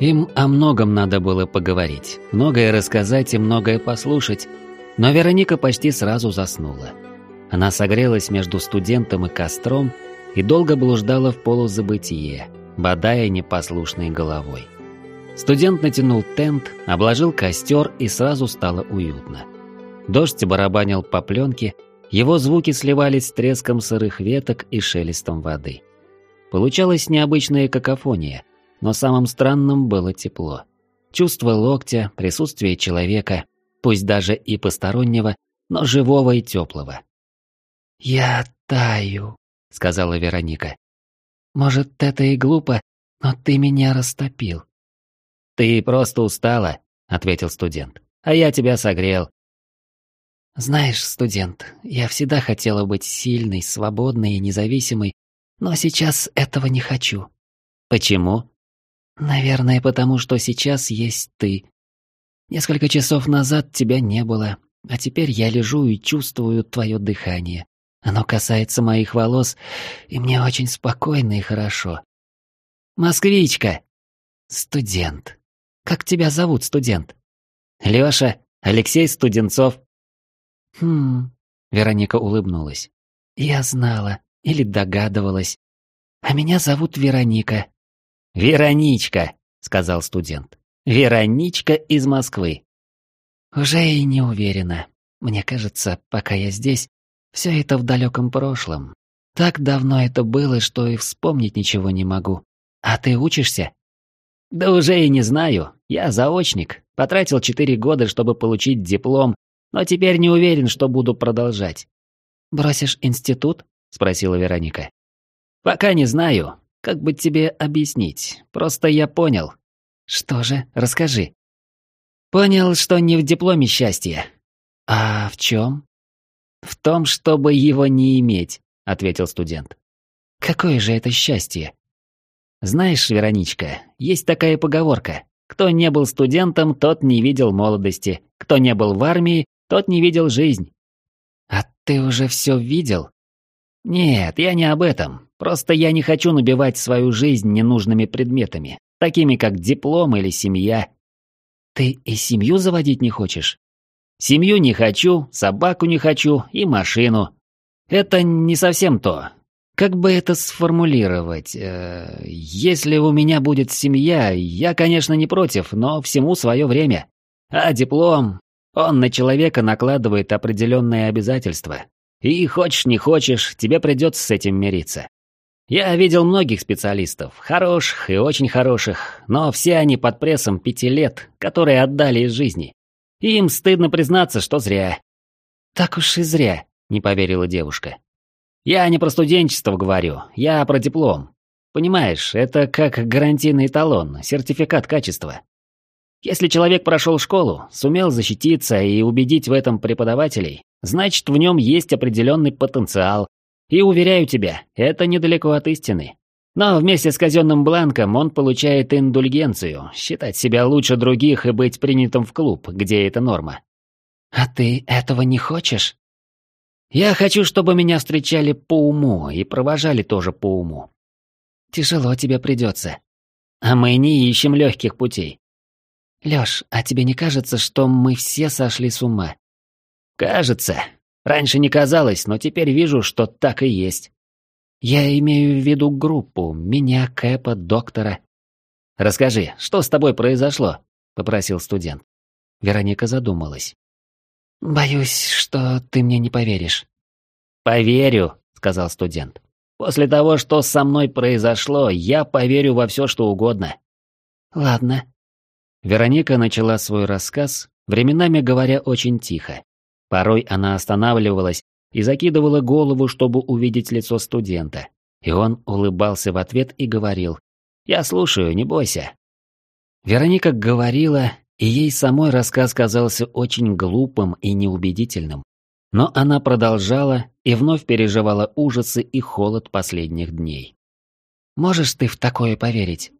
Им о многом надо было поговорить, многое рассказать и многое послушать, но Вероника почти сразу заснула. Она согрелась между студентом и костром и долго блуждала в полузабытие, бодая непослушной головой. Студент натянул тент, обложил костер и сразу стало уютно. Дождь барабанил по пленке, его звуки сливались с треском сырых веток и шелестом воды. Получалась необычная какофония, но самым странным было тепло. Чувство локтя, присутствие человека, пусть даже и постороннего, но живого и теплого. «Я таю», — сказала Вероника. «Может, это и глупо, но ты меня растопил». «Ты просто устала», — ответил студент. «А я тебя согрел». «Знаешь, студент, я всегда хотела быть сильной, свободной и независимой, но сейчас этого не хочу». «Почему?» «Наверное, потому что сейчас есть ты. Несколько часов назад тебя не было, а теперь я лежу и чувствую твое дыхание. Оно касается моих волос, и мне очень спокойно и хорошо. Москвичка. Студент. Как тебя зовут, студент? Лёша, Алексей Студенцов. Хм, Вероника улыбнулась. Я знала или догадывалась. А меня зовут Вероника. Вероничка, сказал студент. Вероничка из Москвы. Уже и не уверена. Мне кажется, пока я здесь, все это в далеком прошлом. Так давно это было, что и вспомнить ничего не могу. А ты учишься? Да уже и не знаю. Я заочник. Потратил четыре года, чтобы получить диплом, но теперь не уверен, что буду продолжать. Бросишь институт? спросила Вероника. Пока не знаю. Как бы тебе объяснить? Просто я понял. Что же, расскажи. Понял, что не в дипломе счастье. А в чем? В том, чтобы его не иметь, ответил студент. Какое же это счастье? Знаешь, Вероничка, есть такая поговорка. Кто не был студентом, тот не видел молодости. Кто не был в армии, тот не видел жизнь. А ты уже все видел? Нет, я не об этом. Просто я не хочу набивать свою жизнь ненужными предметами, такими как диплом или семья. Ты и семью заводить не хочешь? Семью не хочу, собаку не хочу и машину. Это не совсем то. Как бы это сформулировать? Э, если у меня будет семья, я, конечно, не против, но всему свое время. А диплом, он на человека накладывает определенные обязательства. И хочешь не хочешь, тебе придется с этим мириться. Я видел многих специалистов, хороших и очень хороших, но все они под прессом пяти лет, которые отдали из жизни. И им стыдно признаться, что зря. «Так уж и зря», — не поверила девушка. «Я не про студенчество говорю, я про диплом. Понимаешь, это как гарантийный талон, сертификат качества. Если человек прошел школу, сумел защититься и убедить в этом преподавателей, значит, в нем есть определенный потенциал, и уверяю тебя, это недалеко от истины. Но вместе с казенным бланком он получает индульгенцию, считать себя лучше других и быть принятым в клуб, где это норма. А ты этого не хочешь? Я хочу, чтобы меня встречали по уму и провожали тоже по уму. Тяжело тебе придется. А мы не ищем легких путей. Лёш, а тебе не кажется, что мы все сошли с ума? Кажется. Раньше не казалось, но теперь вижу, что так и есть. Я имею в виду группу, меня, Кэпа, доктора. Расскажи, что с тобой произошло? Попросил студент. Вероника задумалась. Боюсь, что ты мне не поверишь. Поверю, сказал студент. После того, что со мной произошло, я поверю во все, что угодно. Ладно. Вероника начала свой рассказ, временами говоря очень тихо. Порой она останавливалась и закидывала голову, чтобы увидеть лицо студента. И он улыбался в ответ и говорил «Я слушаю, не бойся». Вероника говорила, и ей самой рассказ казался очень глупым и неубедительным. Но она продолжала и вновь переживала ужасы и холод последних дней. «Можешь ты в такое поверить?»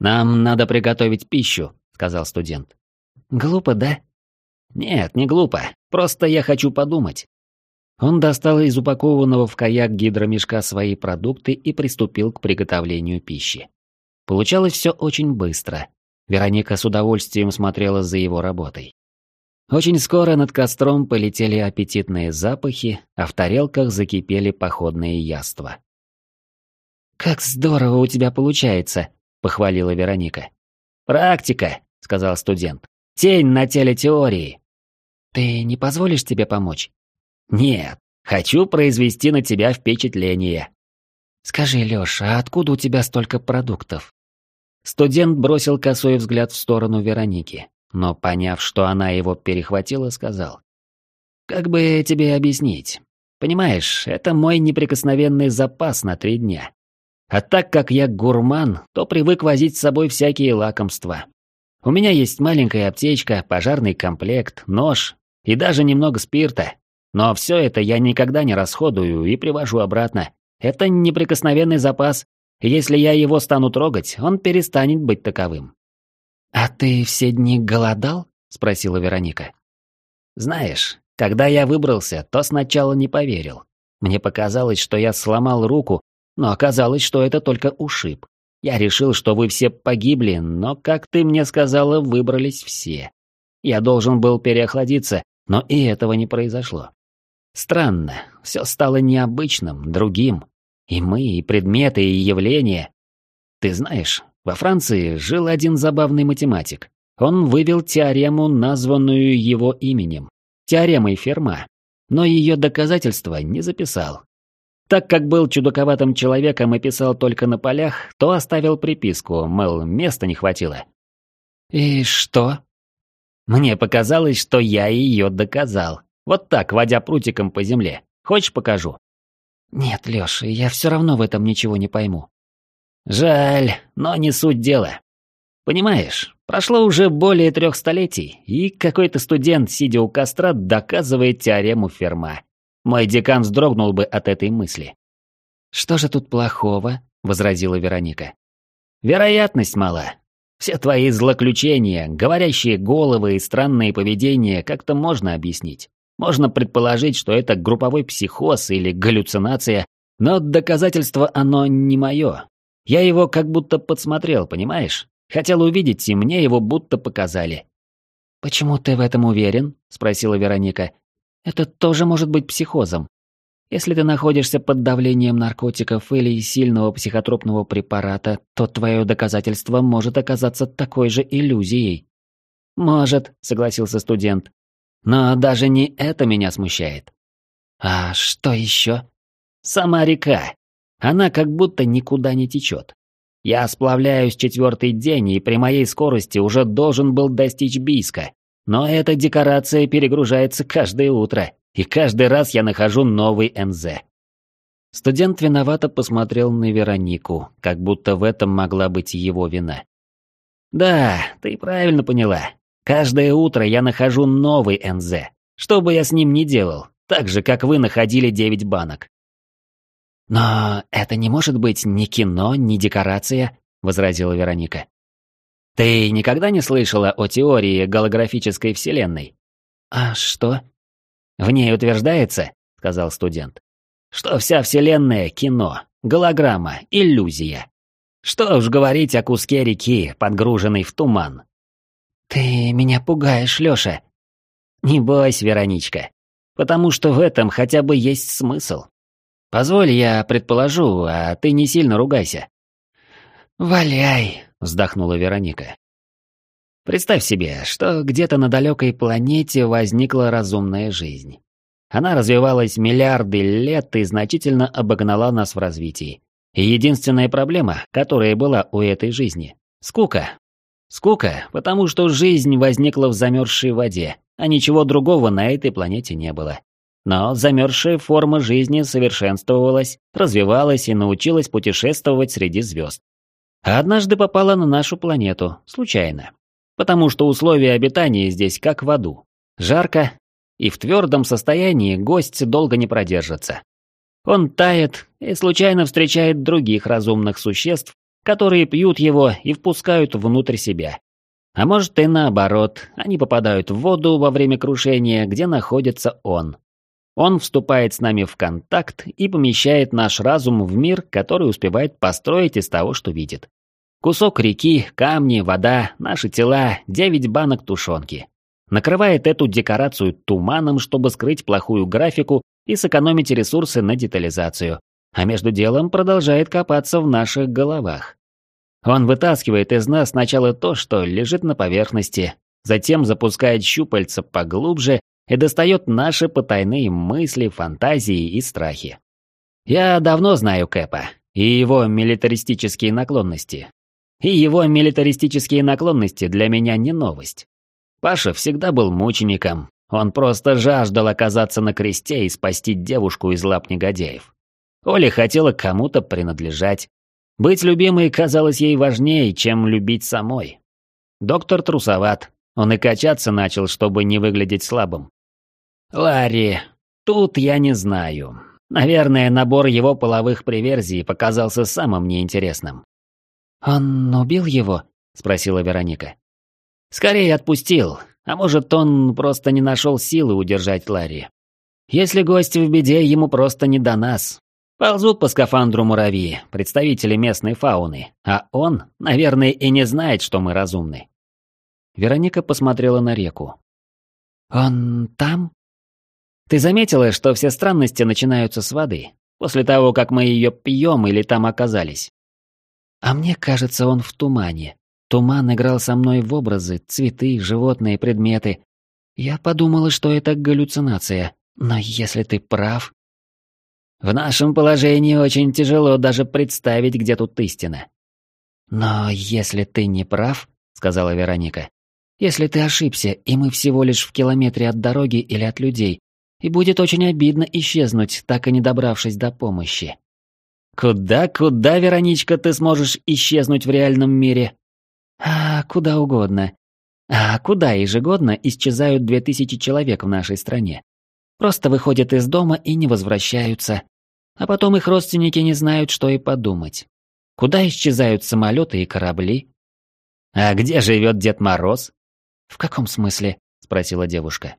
«Нам надо приготовить пищу», — сказал студент. «Глупо, да?» «Нет, не глупо. Просто я хочу подумать». Он достал из упакованного в каяк гидромешка свои продукты и приступил к приготовлению пищи. Получалось все очень быстро. Вероника с удовольствием смотрела за его работой. Очень скоро над костром полетели аппетитные запахи, а в тарелках закипели походные яства. «Как здорово у тебя получается», — похвалила Вероника. «Практика», — сказал студент. «Тень на теле теории». «Ты не позволишь тебе помочь?» «Нет, хочу произвести на тебя впечатление». «Скажи, Лёша, а откуда у тебя столько продуктов?» Студент бросил косой взгляд в сторону Вероники, но, поняв, что она его перехватила, сказал. «Как бы тебе объяснить? Понимаешь, это мой неприкосновенный запас на три дня. А так как я гурман, то привык возить с собой всякие лакомства. У меня есть маленькая аптечка, пожарный комплект, нож и даже немного спирта. Но все это я никогда не расходую и привожу обратно. Это неприкосновенный запас. Если я его стану трогать, он перестанет быть таковым. «А ты все дни голодал?» — спросила Вероника. «Знаешь, когда я выбрался, то сначала не поверил. Мне показалось, что я сломал руку, но оказалось, что это только ушиб. Я решил, что вы все погибли, но, как ты мне сказала, выбрались все. Я должен был переохладиться, но и этого не произошло. Странно, все стало необычным, другим. И мы, и предметы, и явления. Ты знаешь, во Франции жил один забавный математик. Он вывел теорему, названную его именем. Теоремой Ферма. Но ее доказательства не записал. Так как был чудаковатым человеком и писал только на полях, то оставил приписку, мол, места не хватило. «И что?» Мне показалось, что я ее доказал. Вот так, водя прутиком по земле. Хочешь, покажу? Нет, Леша, я все равно в этом ничего не пойму. Жаль, но не суть дела. Понимаешь, прошло уже более трех столетий, и какой-то студент, сидя у костра, доказывает теорему Ферма. Мой декан вздрогнул бы от этой мысли. «Что же тут плохого?» — возразила Вероника. «Вероятность мала. Все твои злоключения, говорящие головы и странные поведения как-то можно объяснить. Можно предположить, что это групповой психоз или галлюцинация, но доказательство оно не мое. Я его как будто подсмотрел, понимаешь? Хотел увидеть, и мне его будто показали. «Почему ты в этом уверен?» — спросила Вероника. «Это тоже может быть психозом. Если ты находишься под давлением наркотиков или сильного психотропного препарата, то твое доказательство может оказаться такой же иллюзией». «Может», — согласился студент. «Но даже не это меня смущает». «А что еще?» «Сама река. Она как будто никуда не течет. Я сплавляюсь четвертый день и при моей скорости уже должен был достичь Бийска. Но эта декорация перегружается каждое утро, и каждый раз я нахожу новый НЗ. Студент виновато посмотрел на Веронику, как будто в этом могла быть его вина. «Да, ты правильно поняла. Каждое утро я нахожу новый НЗ. Что бы я с ним ни делал, так же, как вы находили девять банок». «Но это не может быть ни кино, ни декорация», — возразила Вероника. «Ты никогда не слышала о теории голографической вселенной?» «А что?» «В ней утверждается, — сказал студент, — что вся вселенная — кино, голограмма, иллюзия. Что уж говорить о куске реки, подгруженной в туман». «Ты меня пугаешь, Лёша». «Не бойся, Вероничка, потому что в этом хотя бы есть смысл. Позволь, я предположу, а ты не сильно ругайся». «Валяй», — вздохнула Вероника. Представь себе, что где-то на далекой планете возникла разумная жизнь. Она развивалась миллиарды лет и значительно обогнала нас в развитии. И единственная проблема, которая была у этой жизни – скука. Скука, потому что жизнь возникла в замерзшей воде, а ничего другого на этой планете не было. Но замерзшая форма жизни совершенствовалась, развивалась и научилась путешествовать среди звезд. А однажды попала на нашу планету, случайно потому что условия обитания здесь как в аду. Жарко, и в твердом состоянии гость долго не продержится. Он тает и случайно встречает других разумных существ, которые пьют его и впускают внутрь себя. А может и наоборот, они попадают в воду во время крушения, где находится он. Он вступает с нами в контакт и помещает наш разум в мир, который успевает построить из того, что видит. Кусок реки, камни, вода, наши тела, девять банок тушенки. Накрывает эту декорацию туманом, чтобы скрыть плохую графику и сэкономить ресурсы на детализацию. А между делом продолжает копаться в наших головах. Он вытаскивает из нас сначала то, что лежит на поверхности, затем запускает щупальца поглубже и достает наши потайные мысли, фантазии и страхи. Я давно знаю Кэпа и его милитаристические наклонности. И его милитаристические наклонности для меня не новость. Паша всегда был мучеником, он просто жаждал оказаться на кресте и спасти девушку из лап негодяев. Оля хотела кому-то принадлежать. Быть любимой казалось ей важнее, чем любить самой. Доктор трусоват, он и качаться начал, чтобы не выглядеть слабым. Ларри, тут я не знаю. Наверное, набор его половых приверзий показался самым неинтересным. «Он убил его?» — спросила Вероника. «Скорее отпустил, а может, он просто не нашел силы удержать Ларри. Если гость в беде, ему просто не до нас. Ползут по скафандру муравьи, представители местной фауны, а он, наверное, и не знает, что мы разумны. Вероника посмотрела на реку. «Он там?» «Ты заметила, что все странности начинаются с воды, после того, как мы ее пьем или там оказались?» «А мне кажется, он в тумане. Туман играл со мной в образы, цветы, животные, предметы. Я подумала, что это галлюцинация, но если ты прав...» «В нашем положении очень тяжело даже представить, где тут истина». «Но если ты не прав», — сказала Вероника, если ты ошибся, и мы всего лишь в километре от дороги или от людей, и будет очень обидно исчезнуть, так и не добравшись до помощи. Куда, куда, Вероничка, ты сможешь исчезнуть в реальном мире? А, куда угодно. А куда ежегодно исчезают две тысячи человек в нашей стране? Просто выходят из дома и не возвращаются. А потом их родственники не знают, что и подумать. Куда исчезают самолеты и корабли? А где живет Дед Мороз? «В каком смысле?» — спросила девушка.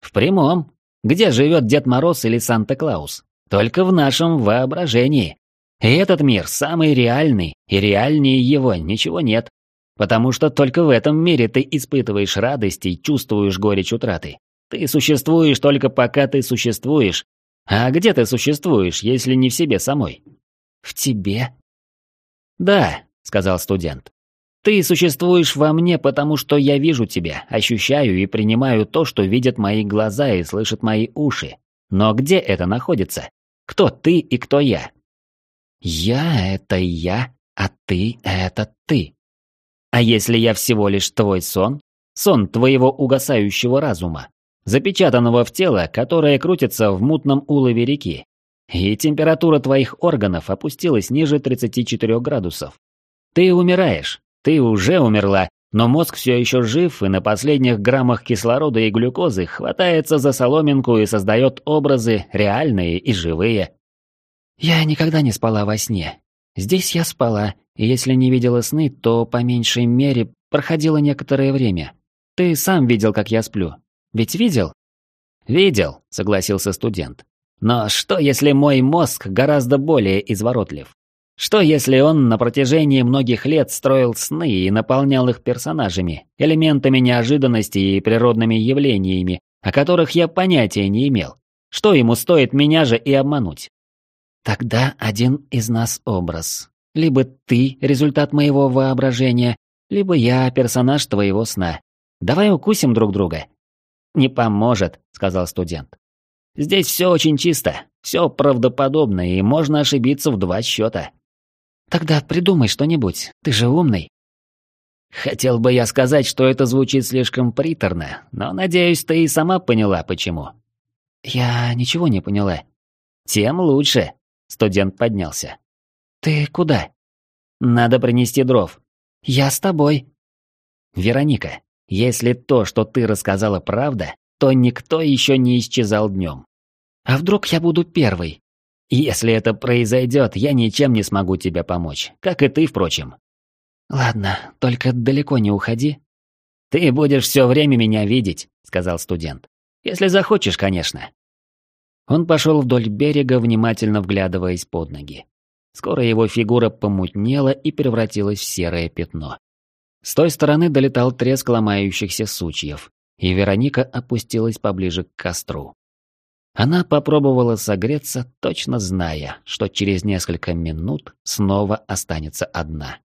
«В прямом. Где живет Дед Мороз или Санта-Клаус? Только в нашем воображении. И этот мир самый реальный, и реальнее его ничего нет. Потому что только в этом мире ты испытываешь радость и чувствуешь горечь утраты. Ты существуешь только пока ты существуешь. А где ты существуешь, если не в себе самой? В тебе? Да, сказал студент. Ты существуешь во мне, потому что я вижу тебя, ощущаю и принимаю то, что видят мои глаза и слышат мои уши. Но где это находится? Кто ты и кто я? Я — это я, а ты — это ты. А если я всего лишь твой сон? Сон твоего угасающего разума, запечатанного в тело, которое крутится в мутном улове реки. И температура твоих органов опустилась ниже 34 градусов. Ты умираешь, ты уже умерла, но мозг все еще жив и на последних граммах кислорода и глюкозы хватается за соломинку и создает образы реальные и живые. Я никогда не спала во сне. Здесь я спала, и если не видела сны, то по меньшей мере проходило некоторое время. Ты сам видел, как я сплю. Ведь видел? Видел, согласился студент. Но что, если мой мозг гораздо более изворотлив? Что если он на протяжении многих лет строил сны и наполнял их персонажами, элементами неожиданности и природными явлениями, о которых я понятия не имел? Что ему стоит меня же и обмануть? Тогда один из нас образ. Либо ты — результат моего воображения, либо я — персонаж твоего сна. Давай укусим друг друга. «Не поможет», — сказал студент. «Здесь все очень чисто, все правдоподобно, и можно ошибиться в два счета». Тогда придумай что-нибудь, ты же умный. Хотел бы я сказать, что это звучит слишком приторно, но, надеюсь, ты и сама поняла, почему. Я ничего не поняла. Тем лучше. Студент поднялся. Ты куда? Надо принести дров. Я с тобой. Вероника, если то, что ты рассказала, правда, то никто еще не исчезал днем. А вдруг я буду первый? Если это произойдет, я ничем не смогу тебе помочь, как и ты, впрочем. Ладно, только далеко не уходи. Ты будешь все время меня видеть, сказал студент. Если захочешь, конечно. Он пошел вдоль берега, внимательно вглядываясь под ноги. Скоро его фигура помутнела и превратилась в серое пятно. С той стороны долетал треск ломающихся сучьев, и Вероника опустилась поближе к костру. Она попробовала согреться, точно зная, что через несколько минут снова останется одна.